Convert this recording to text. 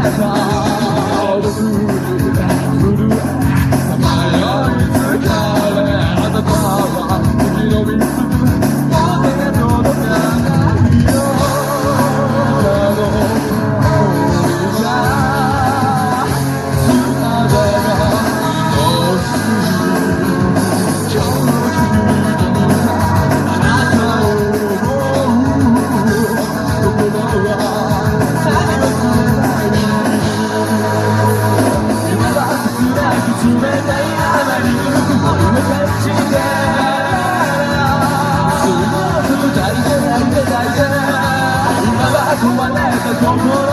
们的广播。